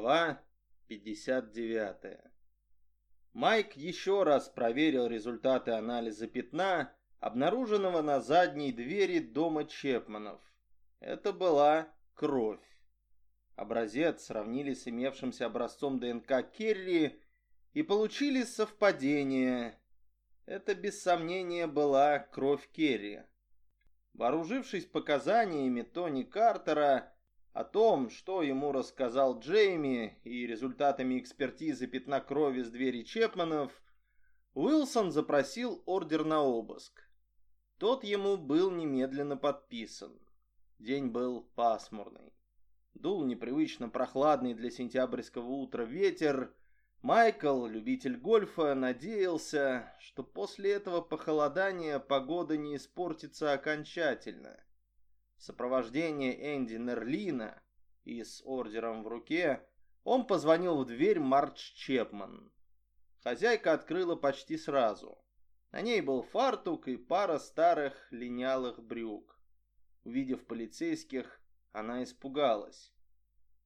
Глава 59. Майк еще раз проверил результаты анализа пятна, обнаруженного на задней двери дома Чепманов. Это была кровь. Образец сравнили с имевшимся образцом ДНК Керри и получили совпадение. Это без сомнения была кровь Керри. Вооружившись показаниями Тони Картера, о том, что ему рассказал Джейми и результатами экспертизы пятна крови с двери Чепманов, Уилсон запросил ордер на обыск. Тот ему был немедленно подписан. День был пасмурный. Дул непривычно прохладный для сентябрьского утра ветер. Майкл, любитель гольфа, надеялся, что после этого похолодания погода не испортится окончательно – в сопровождении Энди Нерлина и с ордером в руке он позвонил в дверь Мардж Чепман. Хозяйка открыла почти сразу. На ней был фартук и пара старых линялых брюк. Увидев полицейских, она испугалась.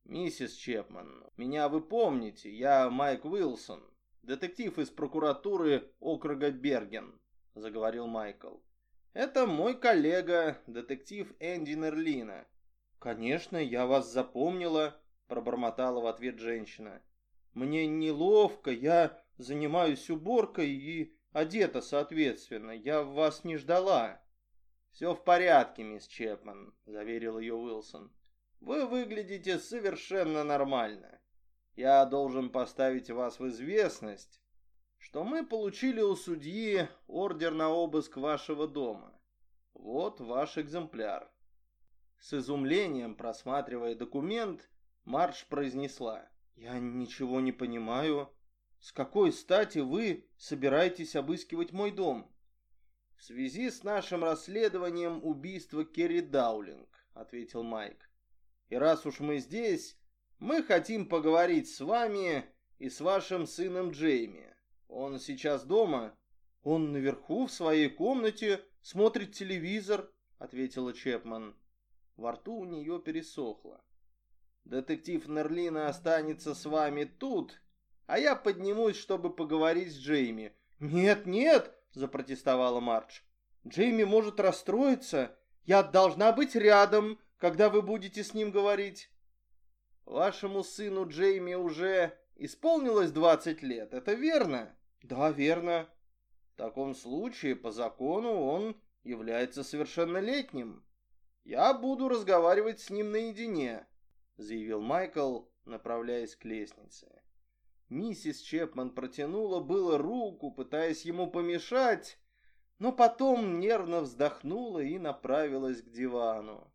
«Миссис Чепман, меня вы помните, я Майк Уилсон, детектив из прокуратуры округа Берген», — заговорил Майкл. Это мой коллега, детектив Энди Нерлина. Конечно, я вас запомнила, пробормотала в ответ женщина. Мне неловко, я занимаюсь уборкой и одета соответственно. Я вас не ждала. Все в порядке, мисс Чепман, заверил ее Уилсон. Вы выглядите совершенно нормально. Я должен поставить вас в известность, что мы получили у судьи ордер на обыск вашего дома. Вот ваш экземпляр. С изумлением, просматривая документ, Марш произнесла. «Я ничего не понимаю. С какой стати вы собираетесь обыскивать мой дом?» «В связи с нашим расследованием убийства Керри Даулинг», — ответил Майк. «И раз уж мы здесь, мы хотим поговорить с вами и с вашим сыном Джейми. Он сейчас дома. Он наверху, в своей комнате, смотрит телевизор, ответила Чепман. Во рту у нее пересохло. Детектив Нерлина останется с вами тут, а я поднимусь, чтобы поговорить с Джейми. Нет, нет, запротестовала Мардж. Джейми может расстроиться. Я должна быть рядом, когда вы будете с ним говорить. Вашему сыну Джейми уже исполнилось двадцать лет, это верно? Да, верно. В таком случае, по закону, он является совершеннолетним. Я буду разговаривать с ним наедине, заявил Майкл, направляясь к лестнице. Миссис Чепман протянула было руку, пытаясь ему помешать, но потом нервно вздохнула и направилась к дивану.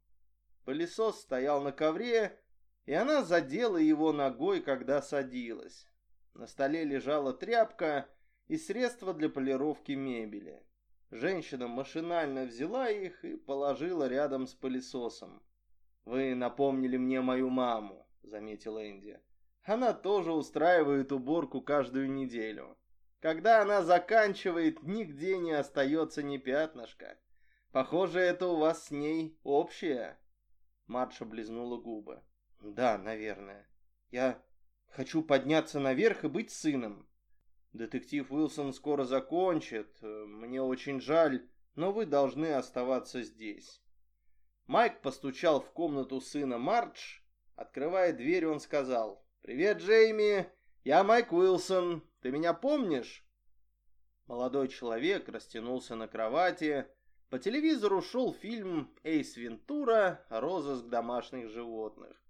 Пылесос стоял на ковре, и она задела его ногой, когда садилась. На столе лежала тряпка, и средства для полировки мебели. Женщина машинально взяла их и положила рядом с пылесосом. «Вы напомнили мне мою маму», — заметил Энди. «Она тоже устраивает уборку каждую неделю. Когда она заканчивает, нигде не остается ни пятнышка. Похоже, это у вас с ней общее». Марша близнула губы. «Да, наверное. Я хочу подняться наверх и быть сыном. Детектив Уилсон скоро закончит. Мне очень жаль, но вы должны оставаться здесь. Майк постучал в комнату сына Мардж. Открывая дверь, он сказал, «Привет, Джейми, я Майк Уилсон. Ты меня помнишь?» Молодой человек растянулся на кровати. По телевизору шел фильм «Эйс Вентура. Розыск домашних животных».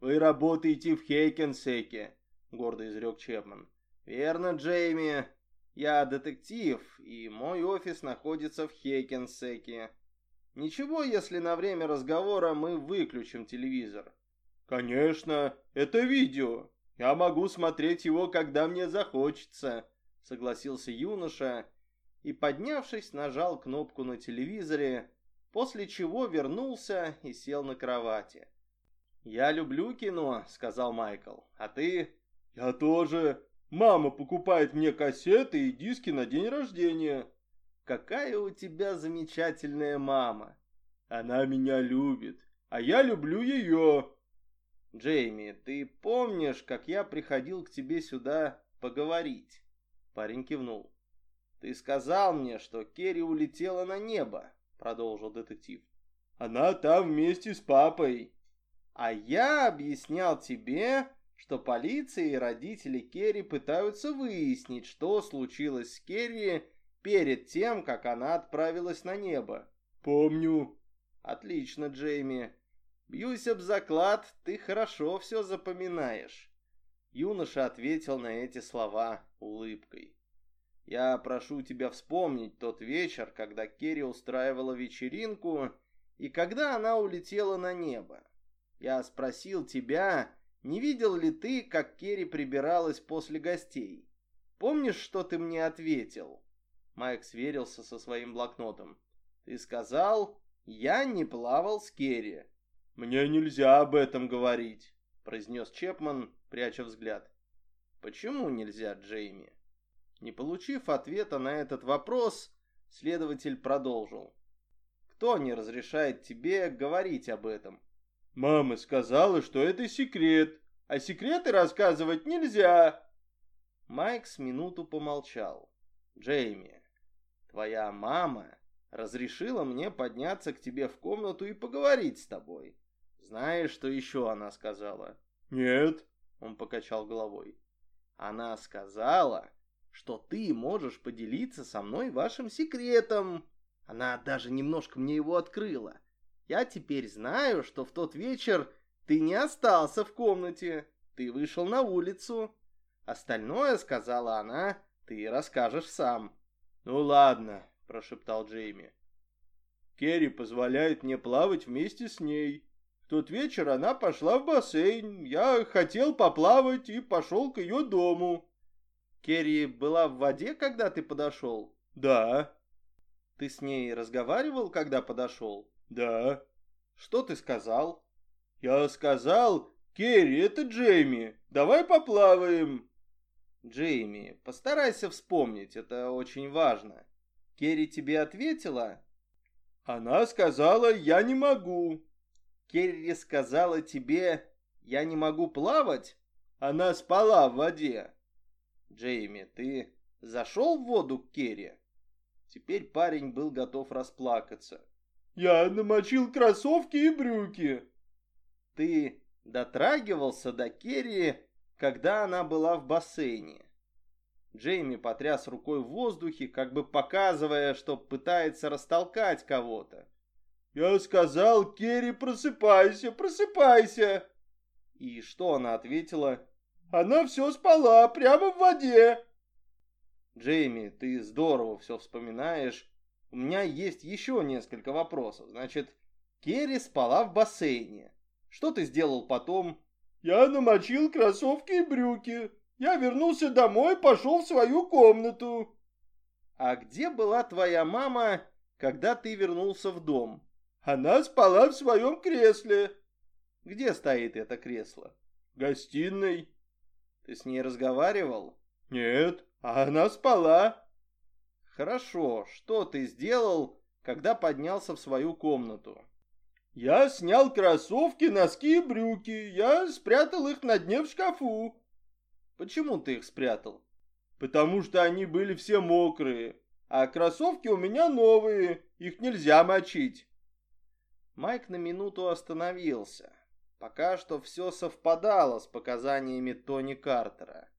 «Вы работаете в Хейкенсеке», — гордо изрек Чепман. «Верно, Джейми. Я детектив, и мой офис находится в Хейкенсеке. Ничего, если на время разговора мы выключим телевизор?» «Конечно, это видео. Я могу смотреть его, когда мне захочется», — согласился юноша и, поднявшись, нажал кнопку на телевизоре, после чего вернулся и сел на кровати. «Я люблю кино», — сказал Майкл. «А ты?» «Я тоже. Мама покупает мне кассеты и диски на день рождения. Какая у тебя замечательная мама. Она меня любит, а я люблю ее. Джейми, ты помнишь, как я приходил к тебе сюда поговорить?» Парень кивнул. «Ты сказал мне, что Керри улетела на небо», — продолжил детектив. «Она там вместе с папой». «А я объяснял тебе, что полиция и родители Керри пытаются выяснить, что случилось с Керри перед тем, как она отправилась на небо». «Помню». «Отлично, Джейми. Бьюсь об заклад, ты хорошо все запоминаешь. Юноша ответил на эти слова улыбкой. Я прошу тебя вспомнить тот вечер, когда Керри устраивала вечеринку и когда она улетела на небо. Я спросил тебя, не видел ли ты, как Керри прибиралась после гостей? Помнишь, что ты мне ответил? Майк сверился со своим блокнотом. Ты сказал, я не плавал с Керри. «Мне нельзя об этом говорить», — произнес Чепман, пряча взгляд. «Почему нельзя, Джейми?» Не получив ответа на этот вопрос, следователь продолжил. «Кто не разрешает тебе говорить об этом?» «Мама сказала, что это секрет, а секреты рассказывать нельзя». Майк с минуту помолчал. «Джейми, твоя мама разрешила мне подняться к тебе в комнату и поговорить с тобой. Знаешь, что еще она сказала? Нет, он покачал головой. Она сказала, что ты можешь поделиться со мной вашим секретом. Она даже немножко мне его открыла. Я теперь знаю, что в тот вечер ты не остался в комнате. Ты вышел на улицу. Остальное, сказала она, ты расскажешь сам. Ну ладно, прошептал Джейми. Керри позволяет мне плавать вместе с ней тот вечер она пошла в бассейн. Я хотел поплавать и пошел к ее дому. Керри была в воде, когда ты подошел? Да. Ты с ней разговаривал, когда подошел? Да. Что ты сказал? Я сказал, Керри, это Джейми. Давай поплаваем. Джейми, постарайся вспомнить, это очень важно. Керри тебе ответила? Она сказала, я не могу. Керри сказала тебе, я не могу плавать? Она спала в воде. Джейми, ты зашел в воду к Керри? Теперь парень был готов расплакаться. Я намочил кроссовки и брюки. Ты дотрагивался до Керри, когда она была в бассейне? Джейми потряс рукой в воздухе, как бы показывая, что пытается растолкать кого-то. «Я сказал, Керри, просыпайся, просыпайся!» И что она ответила? «Она все спала, прямо в воде!» «Джейми, ты здорово все вспоминаешь. У меня есть еще несколько вопросов. Значит, Керри спала в бассейне. Что ты сделал потом?» «Я намочил кроссовки и брюки. Я вернулся домой, пошел в свою комнату». «А где была твоя мама, когда ты вернулся в дом?» Она спала в своем кресле. Где стоит это кресло? В гостиной. Ты с ней разговаривал? Нет, а она спала. Хорошо, что ты сделал, когда поднялся в свою комнату? Я снял кроссовки, носки и брюки. Я спрятал их на дне в шкафу. Почему ты их спрятал? Потому что они были все мокрые. А кроссовки у меня новые, их нельзя мочить. Майк на минуту остановился. Пока что все совпадало с показаниями Тони Картера.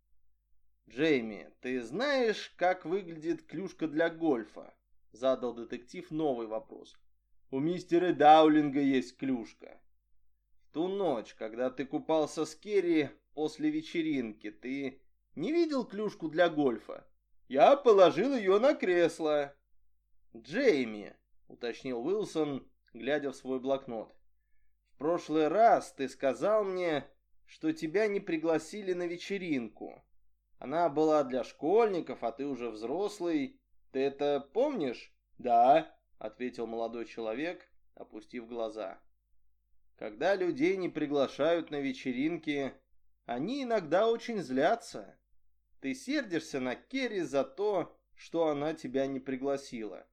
«Джейми, ты знаешь, как выглядит клюшка для гольфа?» Задал детектив новый вопрос. «У мистера Даулинга есть клюшка». «В ту ночь, когда ты купался с Керри после вечеринки, ты не видел клюшку для гольфа?» «Я положил ее на кресло». «Джейми», — уточнил Уилсон, глядя в свой блокнот. «В прошлый раз ты сказал мне, что тебя не пригласили на вечеринку. Она была для школьников, а ты уже взрослый. Ты это помнишь?» «Да», — ответил молодой человек, опустив глаза. «Когда людей не приглашают на вечеринки, они иногда очень злятся. Ты сердишься на Керри за то, что она тебя не пригласила».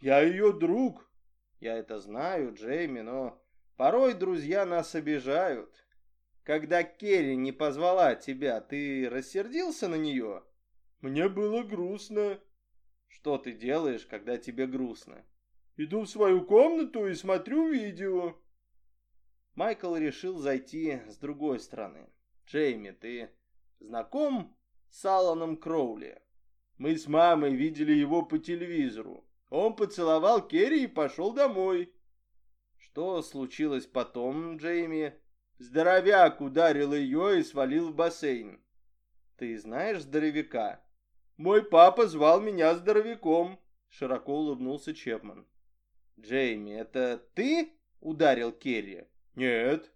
«Я ее друг», я это знаю, Джейми, но порой друзья нас обижают. Когда Керри не позвала тебя, ты рассердился на нее? Мне было грустно. Что ты делаешь, когда тебе грустно? Иду в свою комнату и смотрю видео. Майкл решил зайти с другой стороны. Джейми, ты знаком с Аланом Кроули? Мы с мамой видели его по телевизору. Он поцеловал Керри и пошел домой. Что случилось потом, Джейми? Здоровяк ударил ее и свалил в бассейн. Ты знаешь здоровяка? Мой папа звал меня здоровяком, широко улыбнулся Чепман. Джейми, это ты ударил Керри? Нет.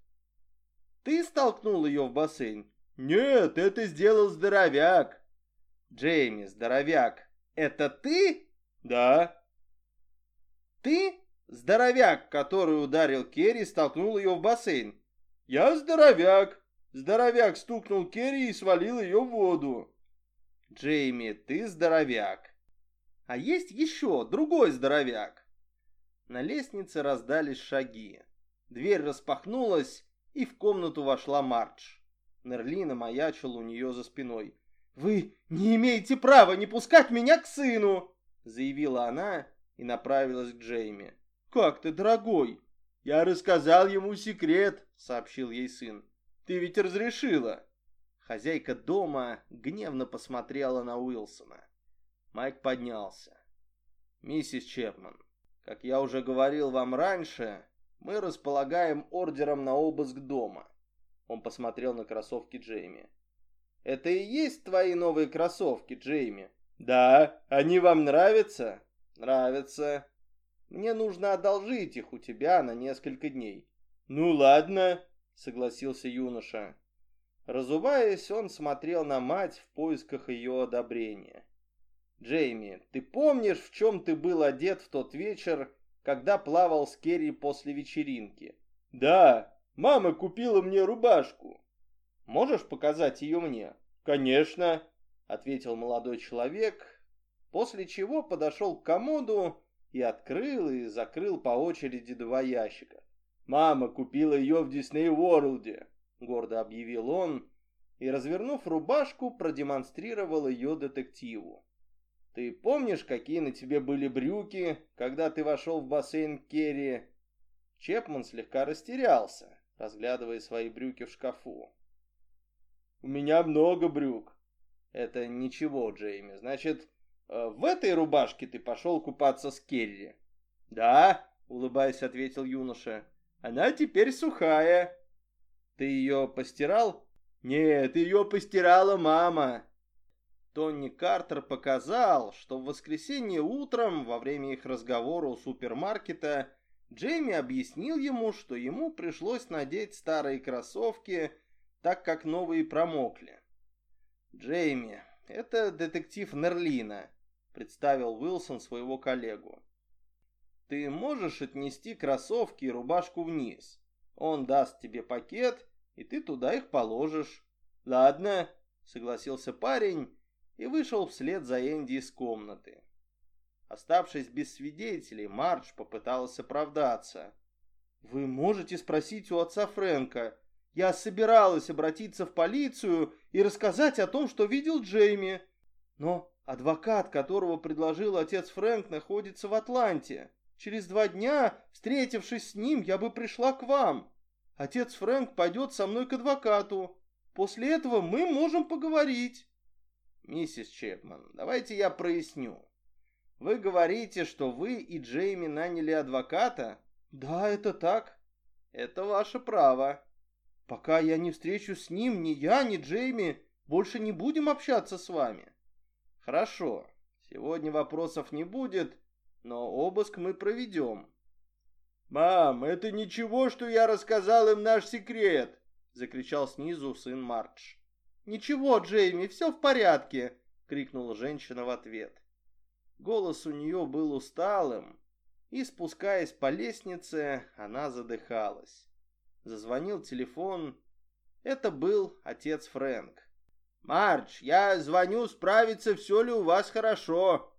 Ты столкнул ее в бассейн? Нет, это сделал здоровяк. Джейми, здоровяк, это ты? Да. Ты здоровяк, который ударил Керри, столкнул ее в бассейн? Я здоровяк. Здоровяк стукнул Керри и свалил ее в воду. Джейми, ты здоровяк. А есть еще другой здоровяк. На лестнице раздались шаги. Дверь распахнулась, и в комнату вошла Мардж. Нерлина маячила у нее за спиной. «Вы не имеете права не пускать меня к сыну!» Заявила она и направилась к Джейми. «Как ты, дорогой?» «Я рассказал ему секрет», — сообщил ей сын. «Ты ведь разрешила». Хозяйка дома гневно посмотрела на Уилсона. Майк поднялся. «Миссис Чепман, как я уже говорил вам раньше, мы располагаем ордером на обыск дома». Он посмотрел на кроссовки Джейми. Это и есть твои новые кроссовки, Джейми? Да, они вам нравятся? Нравятся. Мне нужно одолжить их у тебя на несколько дней. Ну ладно, согласился юноша. Разуваясь, он смотрел на мать в поисках ее одобрения. «Джейми, ты помнишь, в чем ты был одет в тот вечер, когда плавал с Керри после вечеринки?» «Да, мама купила мне рубашку». Можешь показать ее мне?» «Конечно», — ответил молодой человек, после чего подошел к комоду и открыл и закрыл по очереди два ящика. «Мама купила ее в Дисней Ворлде», — гордо объявил он, и, развернув рубашку, продемонстрировал ее детективу. «Ты помнишь, какие на тебе были брюки, когда ты вошел в бассейн Керри?» Чепман слегка растерялся, разглядывая свои брюки в шкафу. У меня много брюк. Это ничего, Джейми. Значит, э, в этой рубашке ты пошел купаться с Керри? Да, улыбаясь, ответил юноша. Она теперь сухая. Ты ее постирал? Нет, ее постирала мама. Тони Картер показал, что в воскресенье утром, во время их разговора у супермаркета, Джейми объяснил ему, что ему пришлось надеть старые кроссовки, так как новые промокли. «Джейми, это детектив Нерлина», — представил Уилсон своего коллегу. «Ты можешь отнести кроссовки и рубашку вниз. Он даст тебе пакет, и ты туда их положишь». «Ладно», — согласился парень и вышел вслед за Энди из комнаты. Оставшись без свидетелей, Мардж попыталась оправдаться. «Вы можете спросить у отца Фрэнка. Я собиралась обратиться в полицию и рассказать о том, что видел Джейми. Но адвокат, которого предложил отец Фрэнк, находится в Атланте. Через два дня, встретившись с ним, я бы пришла к вам. Отец Фрэнк пойдет со мной к адвокату. После этого мы можем поговорить. Миссис Чепман, давайте я проясню. Вы говорите, что вы и Джейми наняли адвоката? Да, это так. Это ваше право. Пока я не встречусь с ним, ни я, ни Джейми больше не будем общаться с вами. Хорошо, сегодня вопросов не будет, но обыск мы проведем. Мам, это ничего, что я рассказал им наш секрет, закричал снизу сын Мардж. Ничего, Джейми, все в порядке, крикнула женщина в ответ. Голос у нее был усталым, и, спускаясь по лестнице, она задыхалась. Зазвонил телефон. Это был отец Фрэнк. «Мардж, я звоню справиться, все ли у вас хорошо».